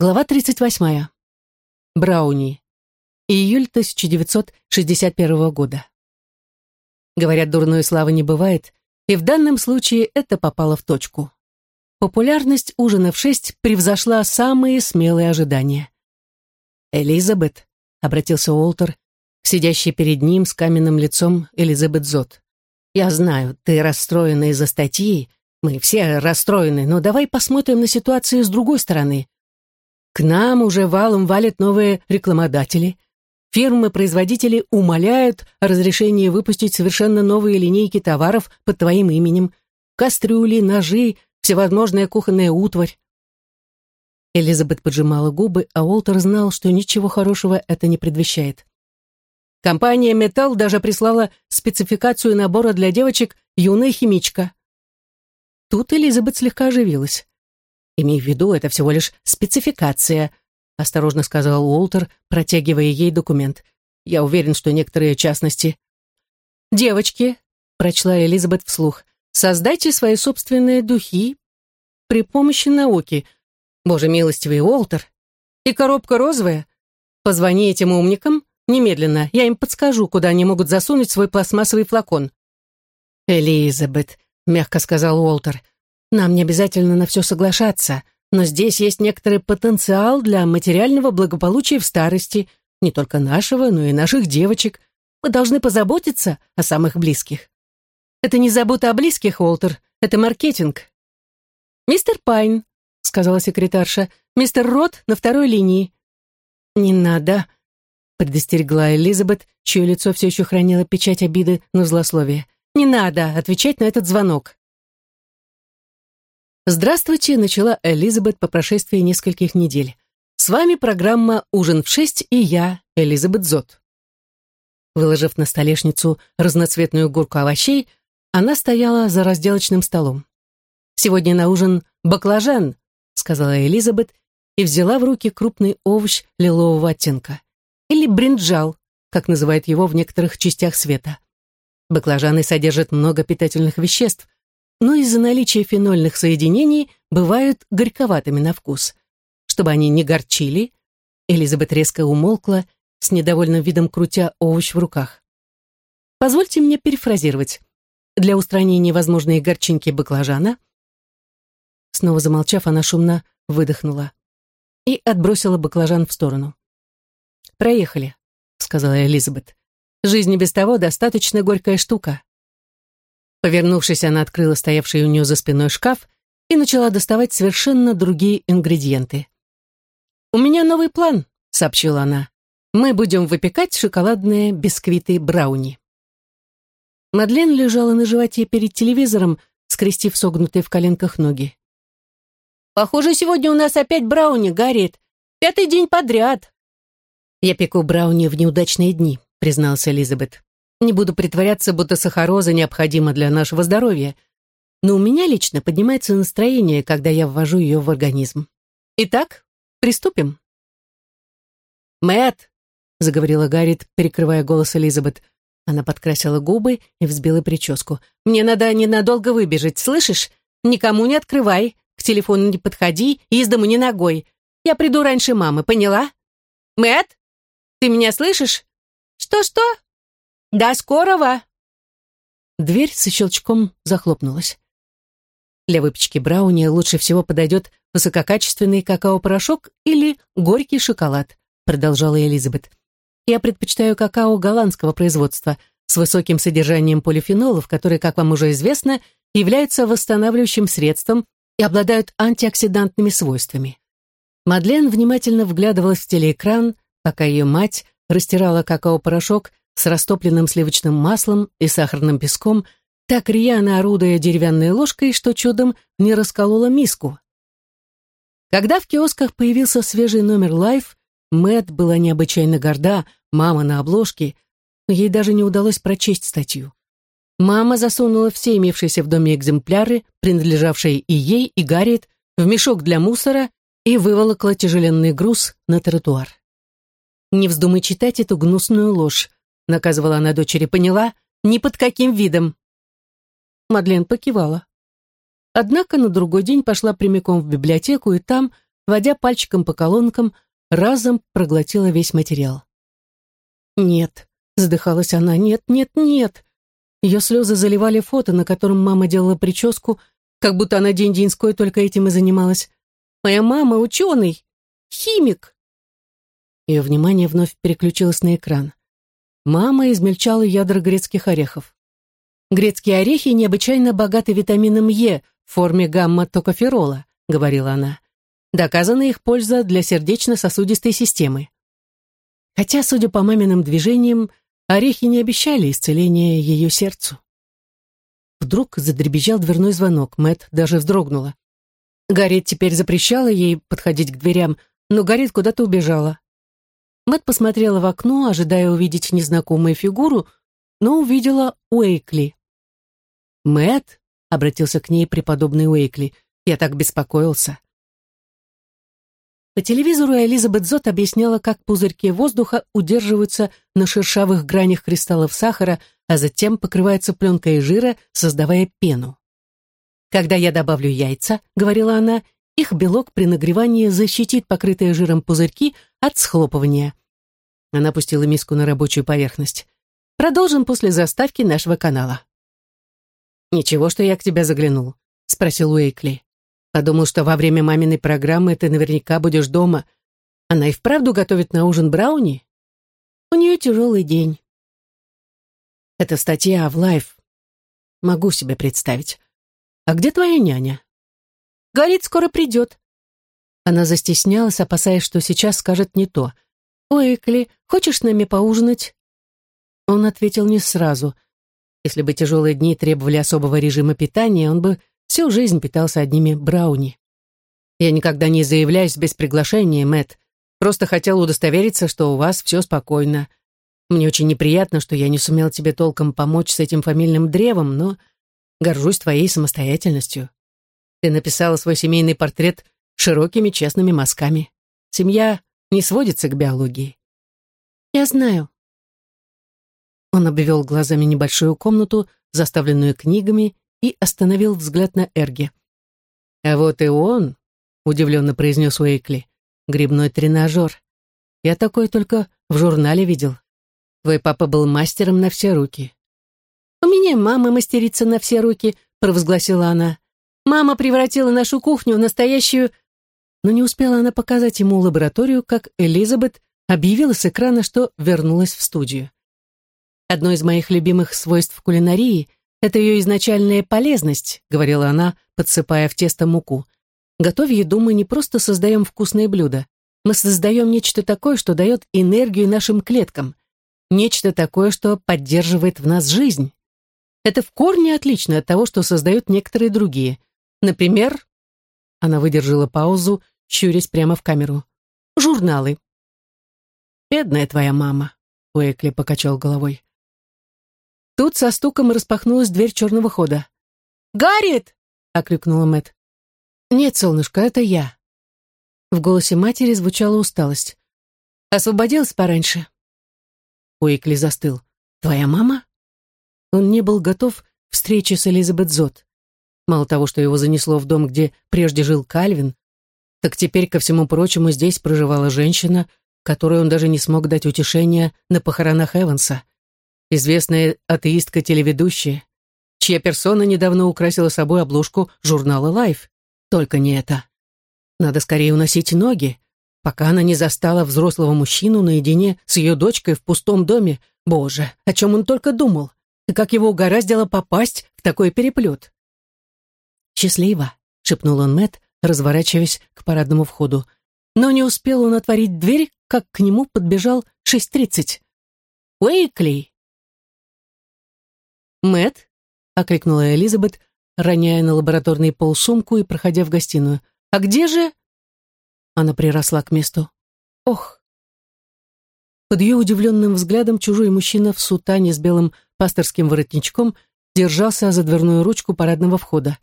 Глава 38. Брауни. Июль 1961 года. Говорят, дурной славы не бывает, и в данном случае это попало в точку. Популярность ужина в шесть превзошла самые смелые ожидания. «Элизабет», — обратился Уолтер, сидящий перед ним с каменным лицом Элизабет Зот. «Я знаю, ты расстроена из-за статьи, мы все расстроены, но давай посмотрим на ситуацию с другой стороны». К нам уже валом валят новые рекламодатели. Фирмы-производители умоляют о разрешении выпустить совершенно новые линейки товаров под твоим именем. Кастрюли, ножи, всевозможная кухонная утварь. Элизабет поджимала губы, а Уолтер знал, что ничего хорошего это не предвещает. Компания «Металл» даже прислала спецификацию набора для девочек «Юная химичка». Тут Элизабет слегка оживилась. «Имей в виду, это всего лишь спецификация», — осторожно сказал Уолтер, протягивая ей документ. «Я уверен, что некоторые частности...» «Девочки», — прочла Элизабет вслух, «создайте свои собственные духи при помощи науки. Боже милостивый, Уолтер! И коробка розовая? Позвони этим умникам немедленно, я им подскажу, куда они могут засунуть свой пластмассовый флакон». «Элизабет», — мягко сказал Уолтер, — нам не обязательно на все соглашаться, но здесь есть некоторый потенциал для материального благополучия в старости, не только нашего, но и наших девочек. Мы должны позаботиться о самых близких. Это не забота о близких, Уолтер, это маркетинг. «Мистер Пайн», — сказала секретарша, — «мистер Рот на второй линии». «Не надо», — предостерегла Элизабет, чье лицо все еще хранило печать обиды на злословие. «Не надо отвечать на этот звонок». Здравствуйте, начала Элизабет по прошествии нескольких недель. С вами программа «Ужин в шесть» и я, Элизабет Зот. Выложив на столешницу разноцветную горку овощей, она стояла за разделочным столом. «Сегодня на ужин баклажан», — сказала Элизабет и взяла в руки крупный овощ лилового оттенка. Или бринджал, как называют его в некоторых частях света. Баклажаны содержат много питательных веществ, но из-за наличия фенольных соединений бывают горьковатыми на вкус. Чтобы они не горчили, Элизабет резко умолкла, с недовольным видом крутя овощ в руках. Позвольте мне перефразировать. Для устранения возможной горчинки баклажана Снова замолчав, она шумно выдохнула и отбросила баклажан в сторону. «Проехали», — сказала Элизабет. «Жизнь без того достаточно горькая штука. Повернувшись, она открыла стоявший у нее за спиной шкаф и начала доставать совершенно другие ингредиенты. «У меня новый план», — сообщила она. «Мы будем выпекать шоколадные бисквиты брауни». Мадлен лежала на животе перед телевизором, скрестив согнутые в коленках ноги. «Похоже, сегодня у нас опять брауни, Гарриет. Пятый день подряд». «Я пеку брауни в неудачные дни», — призналась Элизабет. Не буду притворяться, будто сахароза необходима для нашего здоровья. Но у меня лично поднимается настроение, когда я ввожу ее в организм. Итак, приступим. Мэт, заговорила Гаррит, перекрывая голос Элизабет. Она подкрасила губы и взбила прическу. «Мне надо ненадолго выбежать, слышишь? Никому не открывай, к телефону не подходи, из дому не ногой. Я приду раньше мамы, поняла? Мэт, ты меня слышишь? Что-что?» «До скорого!» Дверь со щелчком захлопнулась. Для выпечки брауни лучше всего подойдет высококачественный какао-порошок или горький шоколад, продолжала Элизабет. Я предпочитаю какао голландского производства с высоким содержанием полифенолов, которые, как вам уже известно, являются восстанавливающим средством и обладают антиоксидантными свойствами. Мадлен внимательно вглядывалась в телеэкран, пока ее мать растирала какао-порошок с растопленным сливочным маслом и сахарным песком, так рьяно орудуя деревянной ложкой, что чудом не расколола миску. Когда в киосках появился свежий номер Life, Мэт была необычайно горда, мама на обложке, но ей даже не удалось прочесть статью. Мама засунула все имевшиеся в доме экземпляры, принадлежавшие и ей, и Гарриет, в мешок для мусора и выволокла тяжеленный груз на тротуар. Не вздумай читать эту гнусную ложь наказывала она дочери, поняла? Ни под каким видом. Мадлен покивала. Однако на другой день пошла прямиком в библиотеку и там, водя пальчиком по колонкам, разом проглотила весь материал. «Нет», — задыхалась она, — «нет, нет, нет». Ее слезы заливали фото, на котором мама делала прическу, как будто она день-деньской только этим и занималась. «Моя мама ученый, химик». Ее внимание вновь переключилось на экран. Мама измельчала ядра грецких орехов. Грецкие орехи необычайно богаты витамином Е в форме гамма-токоферола, говорила она. Доказана их польза для сердечно-сосудистой системы. Хотя, судя по маминым движениям, орехи не обещали исцеления ее сердцу. Вдруг задребезжал дверной звонок, Мэт даже вздрогнула. Гарриет теперь запрещала ей подходить к дверям, но Гарриет куда-то убежала. Мэт посмотрела в окно, ожидая увидеть незнакомую фигуру, но увидела Уэйкли. Мэт обратился к ней преподобный Уэйкли, — «я так беспокоился». По телевизору Элизабет Зот объясняла, как пузырьки воздуха удерживаются на шершавых гранях кристаллов сахара, а затем покрываются пленкой жира, создавая пену. «Когда я добавлю яйца», — говорила она, их белок при нагревании защитит покрытые жиром пузырьки от схлопывания. Она пустила миску на рабочую поверхность. Продолжим после заставки нашего канала. «Ничего, что я к тебе заглянул», — спросил Уэйкли. «Подумал, что во время маминой программы ты наверняка будешь дома. Она и вправду готовит на ужин брауни? У нее тяжелый день». «Это статья в лайф. Могу себе представить. А где твоя няня?» Говорит, скоро придет. Она застеснялась, опасаясь, что сейчас скажет не то. «Ой, Экли, хочешь с нами поужинать?» Он ответил не сразу. Если бы тяжелые дни требовали особого режима питания, он бы всю жизнь питался одними брауни. «Я никогда не заявляюсь без приглашения, Мэт. Просто хотел удостовериться, что у вас все спокойно. Мне очень неприятно, что я не сумел тебе толком помочь с этим фамильным древом, но горжусь твоей самостоятельностью. Ты написала свой семейный портрет широкими честными мазками. Семья не сводится к биологии. Я знаю. Он обвел глазами небольшую комнату, заставленную книгами, и остановил взгляд на Эрге. «А вот и он», — удивленно произнес Уэйкли, — «грибной тренажер. Я такой только в журнале видел. Твой папа был мастером на все руки». «У меня мама мастерица на все руки», — провозгласила она. Мама превратила нашу кухню в настоящую... Но не успела она показать ему лабораторию, как Элизабет объявила с экрана, что вернулась в студию. «Одно из моих любимых свойств кулинарии — это ее изначальная полезность», — говорила она, подсыпая в тесто муку. «Готовя еду, мы не просто создаем вкусные блюда. Мы создаем нечто такое, что дает энергию нашим клеткам. Нечто такое, что поддерживает в нас жизнь. Это в корне отлично от того, что создают некоторые другие — Например, она выдержала паузу, щурясь прямо в камеру. Журналы. Бедная твоя мама, Уэкли покачал головой. Тут со стуком распахнулась дверь черного хода. «Гарриет!» — окликнула Мэт. «Нет, солнышко, это я». В голосе матери звучала усталость. «Освободилась пораньше?» Уэкли застыл. «Твоя мама?» Он не был готов к встрече с Элизабет Зот. Мало того, что его занесло в дом, где прежде жил Кальвин, так теперь, ко всему прочему, здесь проживала женщина, которой он даже не смог дать утешения на похоронах Эванса. Известная атеистка-телеведущая, чья персона недавно украсила собой обложку журнала Life. Только не это. Надо скорее уносить ноги, пока она не застала взрослого мужчину наедине с ее дочкой в пустом доме. Боже, о чем он только думал, и как его угораздило попасть в такой переплет. «Счастливо», — шепнул он Мэт, разворачиваясь к парадному входу. Но не успел он отворить дверь, как к нему подбежал шесть тридцать. «Уэйкли!» Мэт, окликнула Элизабет, роняя на лабораторный пол сумку и проходя в гостиную. «А где же...» Она приросла к месту. «Ох!» Под ее удивленным взглядом чужой мужчина в сутане с белым пасторским воротничком держался за дверную ручку парадного входа.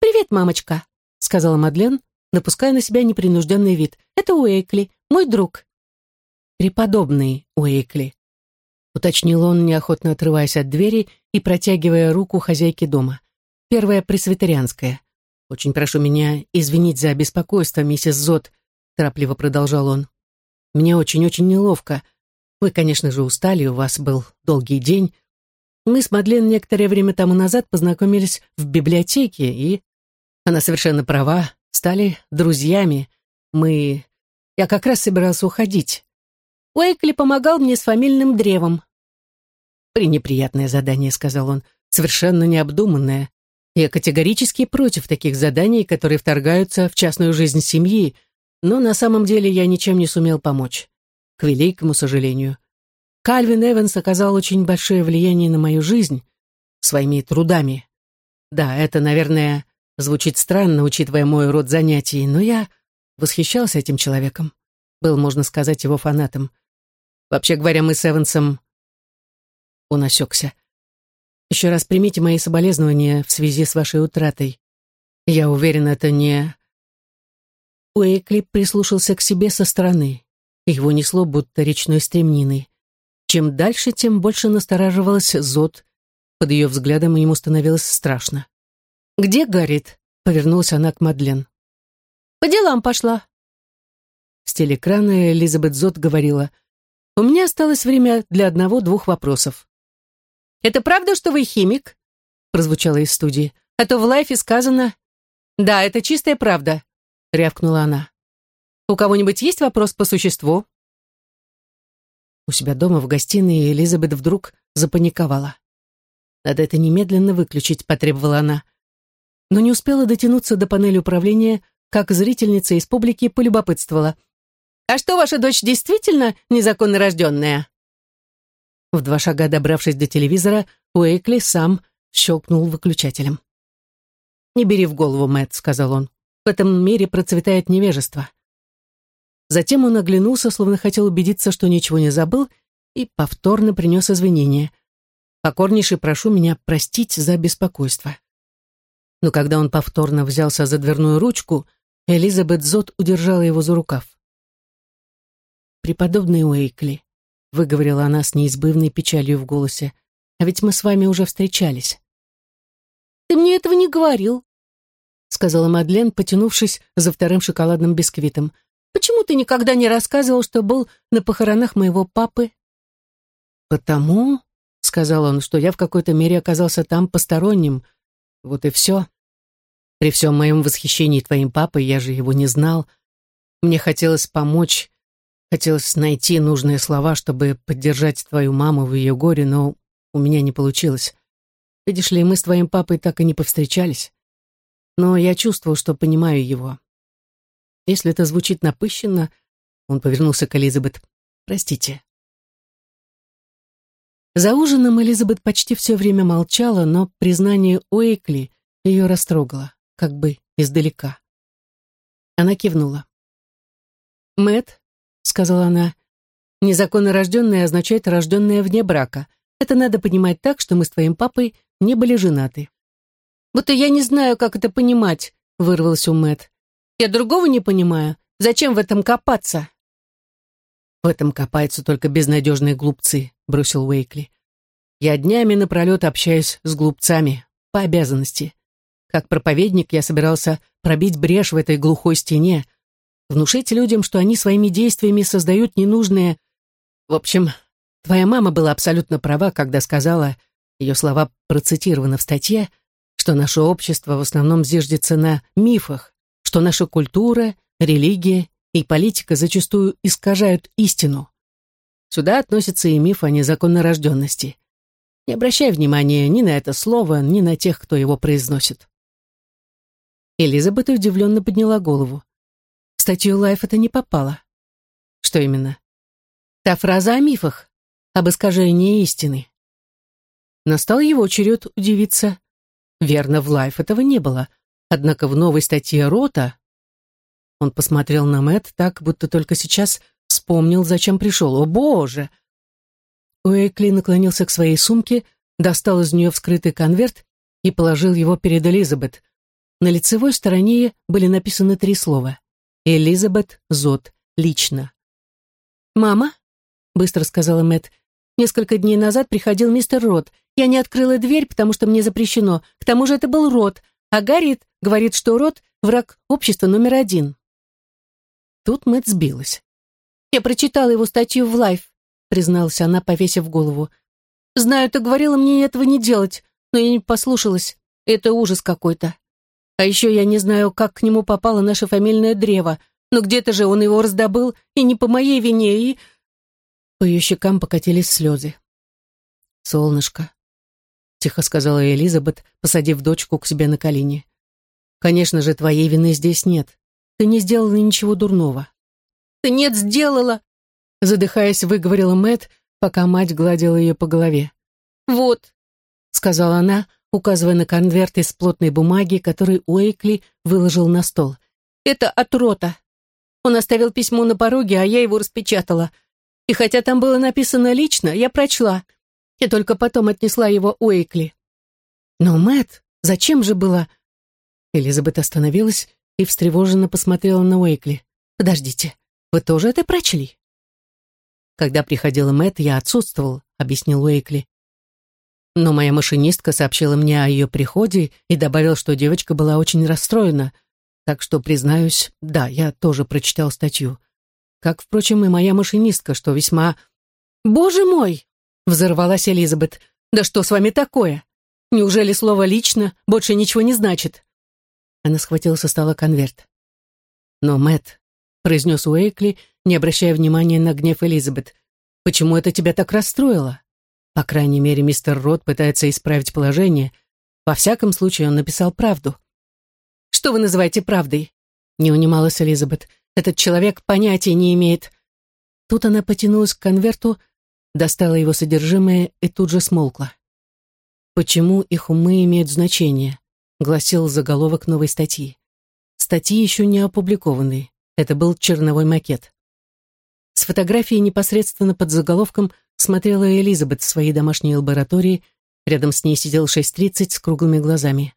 «Привет, мамочка», — сказала Мадлен, напуская на себя непринужденный вид. «Это Уэйкли, мой друг». «Преподобный Уэйкли», — уточнил он, неохотно отрываясь от двери и протягивая руку хозяйке дома. «Первая пресвитерианская. Очень прошу меня извинить за беспокойство, миссис Зот. торопливо продолжал он. «Мне очень-очень неловко. Вы, конечно же, устали, у вас был долгий день. Мы с Мадлен некоторое время тому назад познакомились в библиотеке, и она совершенно права, стали друзьями. Мы... Я как раз собирался уходить. Уэйкли помогал мне с фамильным древом. «Пренеприятное задание», — сказал он, — «совершенно необдуманное. Я категорически против таких заданий, которые вторгаются в частную жизнь семьи, но на самом деле я ничем не сумел помочь. К великому сожалению. Кальвин Эванс оказал очень большое влияние на мою жизнь своими трудами. Да, это, наверное, звучит странно, учитывая мой род занятий, но я восхищался этим человеком. Был, можно сказать, его фанатом. Вообще говоря, мы с Эвансом... Он осекся. Еще раз примите мои соболезнования в связи с вашей утратой. Я уверен, это не... Уэйкли прислушался к себе со стороны. Его несло, будто речной стремниной. Чем дальше, тем больше настораживалась Зод. Под ее взглядом ему становилось страшно. «Где Гаррит?» — повернулась она к Мадлен. «По делам пошла». С телеэкрана Элизабет Зод говорила, «У меня осталось время для одного-двух вопросов. «Это правда, что вы химик?» прозвучало из студии. «А то в лайфе сказано...» «Да, это чистая правда», — рявкнула она. «У кого-нибудь есть вопрос по существу?» У себя дома в гостиной Элизабет вдруг запаниковала. «Надо это немедленно выключить», — потребовала она. Но не успела дотянуться до панели управления, как зрительница из публики полюбопытствовала. «А что, ваша дочь действительно незаконно рожденная?» В два шага добравшись до телевизора, Уэйкли сам щелкнул выключателем. «Не бери в голову, Мэтт», — сказал он. «В этом мире процветает невежество». Затем он оглянулся, словно хотел убедиться, что ничего не забыл, и повторно принес извинения. «Покорнейше прошу меня простить за беспокойство». Но когда он повторно взялся за дверную ручку, Элизабет Зот удержала его за рукав. «Преподобный Уэйкли, — выговорила она с неизбывной печалью в голосе. «А ведь мы с вами уже встречались». «Ты мне этого не говорил», — сказала Мадлен, потянувшись за вторым шоколадным бисквитом. «Почему ты никогда не рассказывал, что был на похоронах моего папы?» «Потому», — сказал он, — «что я в какой-то мере оказался там посторонним. Вот и все. При всем моем восхищении твоим папой я же его не знал. Мне хотелось помочь, Хотелось найти нужные слова, чтобы поддержать твою маму в ее горе, но у меня не получилось. Видишь ли, мы с твоим папой так и не повстречались. Но я чувствовал, что понимаю его. Если это звучит напыщенно, он повернулся к Элизабет. Простите. За ужином Элизабет почти все время молчала, но признание Уэйкли ее растрогало, как бы издалека. Она кивнула. Мэт сказала она. «Незаконно рожденная означает рожденная вне брака. Это надо понимать так, что мы с твоим папой не были женаты». «Вот и я не знаю, как это понимать», — вырвался у Мэтт. «Я другого не понимаю. Зачем в этом копаться?» «В этом копаются только безнадежные глупцы», — бросил Уэйкли. «Я днями напролет общаюсь с глупцами, по обязанности. Как проповедник я собирался пробить брешь в этой глухой стене, внушить людям, что они своими действиями создают ненужные... В общем, твоя мама была абсолютно права, когда сказала, ее слова процитированы в статье, что наше общество в основном зиждется на мифах, что наша культура, религия и политика зачастую искажают истину. Сюда относится и миф о незаконнорожденности. Не обращай внимания ни на это слово, ни на тех, кто его произносит. Элизабет удивленно подняла голову. В статью Лайф это не попало. Что именно? Та фраза о мифах, об искажении истины. Настал его черед удивиться. Верно, в Лайф этого не было. Однако в новой статье Рота он посмотрел на Мэд так, будто только сейчас вспомнил, зачем пришел. О, Боже! Уэйкли наклонился к своей сумке, достал из нее вскрытый конверт и положил его перед Элизабет. На лицевой стороне были написаны три слова. Элизабет Зот, лично. «Мама», — быстро сказала Мэд, — «несколько дней назад приходил мистер Рот. Я не открыла дверь, потому что мне запрещено. К тому же это был Рот, а Гарриет говорит, что Рот — враг общества номер один». Тут Мэд сбилась. «Я прочитала его статью в Лайф», — призналась она, повесив голову. «Знаю, ты говорила мне этого не делать, но я не послушалась. Это ужас какой-то. А еще я не знаю, как к нему попало наше фамильное древо, но где-то же он его раздобыл, и не по моей вине, и...» По ее щекам покатились слезы. «Солнышко», — тихо сказала Элизабет, посадив дочку к себе на колени. «Конечно же, твоей вины здесь нет. Ты не сделала ничего дурного». «Ты нет, сделала!» Задыхаясь, выговорила Мэт, пока мать гладила ее по голове. «Вот», — сказала она, указывая на конверт из плотной бумаги, который Уэйкли выложил на стол. «Это от Рота. Он оставил письмо на пороге, а я его распечатала. И хотя там было написано лично, я прочла. И только потом отнесла его Уэйкли. Но, Мэт, зачем же было... Элизабет остановилась и встревоженно посмотрела на Уэйкли. «Подождите, вы тоже это прочли?» «Когда приходила Мэт, я отсутствовал», — объяснил Уэйкли. Но моя машинистка сообщила мне о ее приходе и добавила, что девочка была очень расстроена — так что, признаюсь, да, я тоже прочитал статью. Как, впрочем, и моя машинистка, что весьма... «Боже мой!» — взорвалась Элизабет. «Да что с вами такое? Неужели слово «лично» больше ничего не значит?» Она схватила со стола конверт. «Но, Мэтт», — произнес Уэйкли, не обращая внимания на гнев Элизабет, «почему это тебя так расстроило? По крайней мере, мистер Рот пытается исправить положение. Во всяком случае, он написал правду». Что вы называете правдой?» Не унималась Элизабет. «Этот человек понятия не имеет». Тут она потянулась к конверту, достала его содержимое и тут же смолкла. «Почему их умы имеют значение?» — гласил заголовок новой статьи. Статьи еще не опубликованы. Это был черновой макет. С фотографией непосредственно под заголовком смотрела Элизабет в своей домашней лаборатории. Рядом с ней сидел 6.30 с круглыми глазами.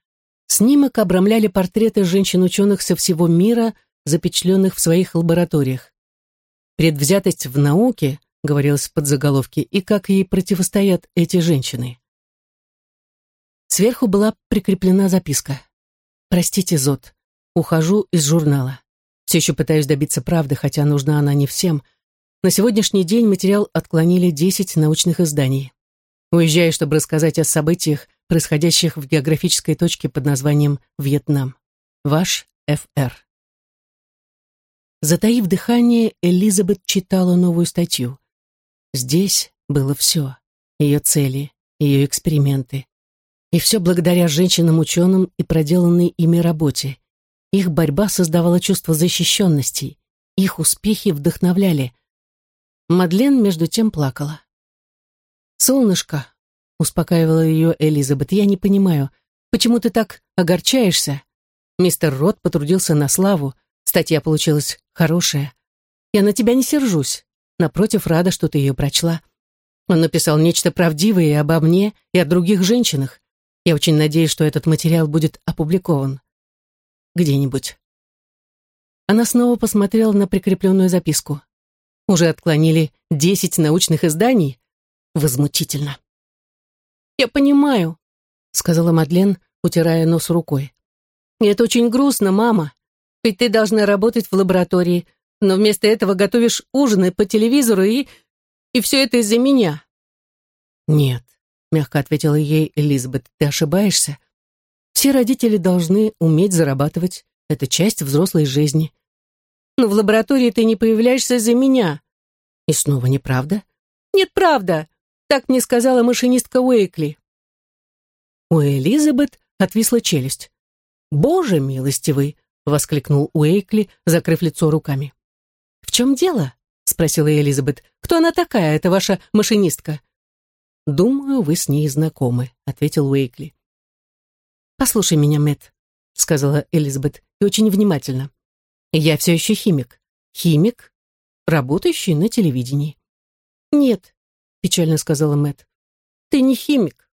Снимок обрамляли портреты женщин-ученых со всего мира, запечатленных в своих лабораториях. «Предвзятость в науке», — говорилось в подзаголовке, и как ей противостоят эти женщины. Сверху была прикреплена записка. «Простите, Зод, ухожу из журнала. Все еще пытаюсь добиться правды, хотя нужна она не всем. На сегодняшний день материал отклонили 10 научных изданий. Уезжаю, чтобы рассказать о событиях, происходящих в географической точке под названием Вьетнам. Ваш Ф.Р. Затаив дыхание, Элизабет читала новую статью. Здесь было все. Ее цели, ее эксперименты. И все благодаря женщинам-ученым и проделанной ими работе. Их борьба создавала чувство защищенности. Их успехи вдохновляли. Мадлен между тем плакала. «Солнышко, успокаивала ее Элизабет. «Я не понимаю, почему ты так огорчаешься? Мистер Рот потрудился на славу, статья получилась хорошая. Я на тебя не сержусь. Напротив, рада, что ты ее прочла. Он написал нечто правдивое и обо мне, и о других женщинах. Я очень надеюсь, что этот материал будет опубликован. Где-нибудь». Она снова посмотрела на прикрепленную записку. Уже отклонили десять научных изданий? Возмутительно. «Я понимаю», — сказала Мадлен, утирая нос рукой. «И это очень грустно, мама. Ведь ты должна работать в лаборатории, но вместо этого готовишь ужины по телевизору и... И все это из-за меня». «Нет», — мягко ответила ей Элизабет, — «ты ошибаешься. Все родители должны уметь зарабатывать. Это часть взрослой жизни». «Но в лаборатории ты не появляешься из-за меня». «И снова неправда?» «Нет, правда. Так мне сказала машинистка Уэйкли. У Элизабет отвисла челюсть. «Боже милостивый!» — воскликнул Уэйкли, закрыв лицо руками. «В чем дело?» — спросила Элизабет. «Кто она такая, эта ваша машинистка?» «Думаю, вы с ней знакомы», — ответил Уэйкли. «Послушай меня, Мэтт», — сказала Элизабет, — «и очень внимательно. Я все еще химик. Химик, работающий на телевидении». «Нет, печально сказала Мэт. Ты не химик.